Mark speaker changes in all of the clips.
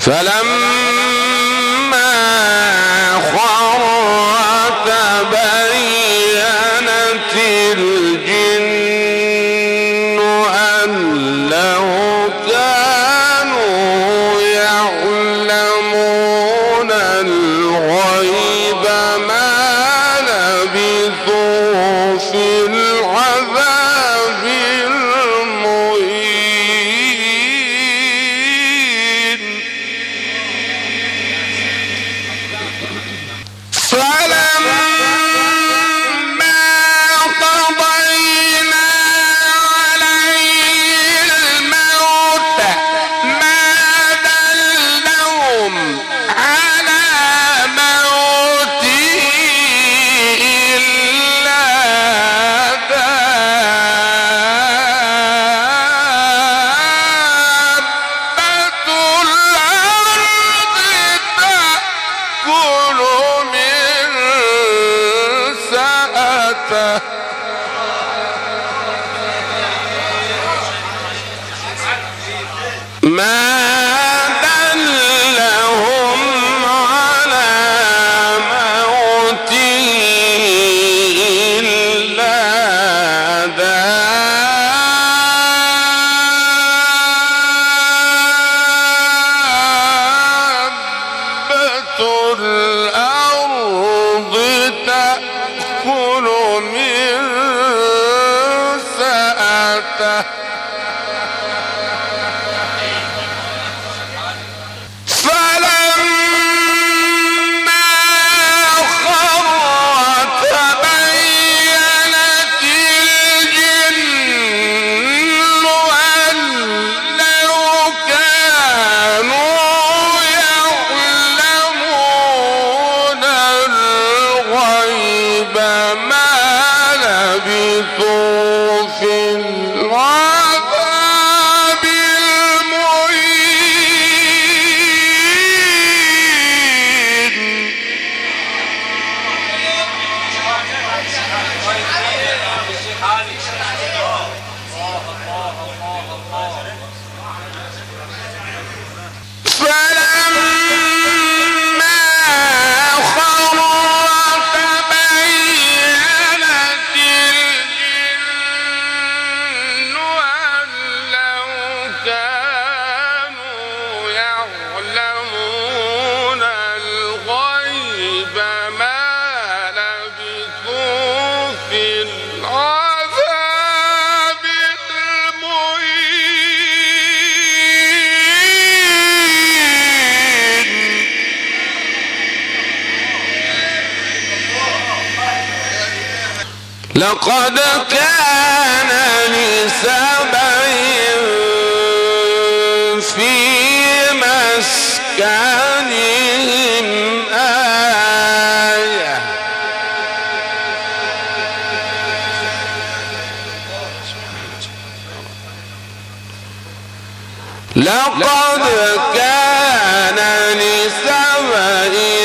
Speaker 1: فلما لقد كان لسبع في مسكنهم آية. لقد كان لسبع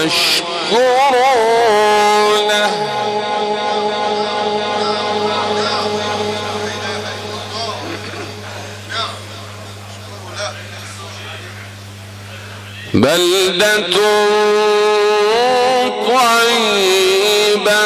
Speaker 1: واشكروا له بلدة طيبة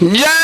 Speaker 1: Yeah!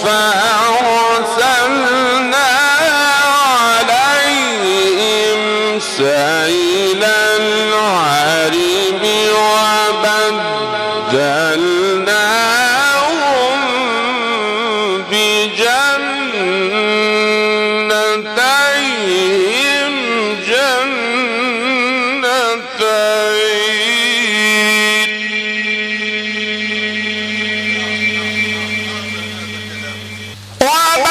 Speaker 1: فأعرضوا Porra,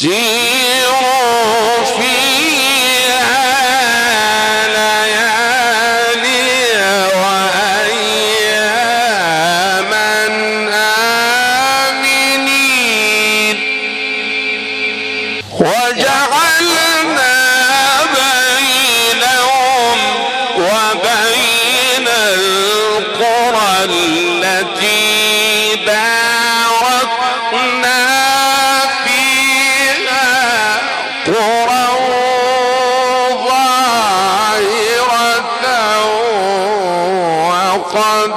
Speaker 1: see وقدرنا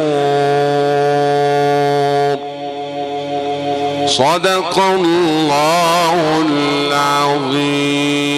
Speaker 1: صدق الله العظيم.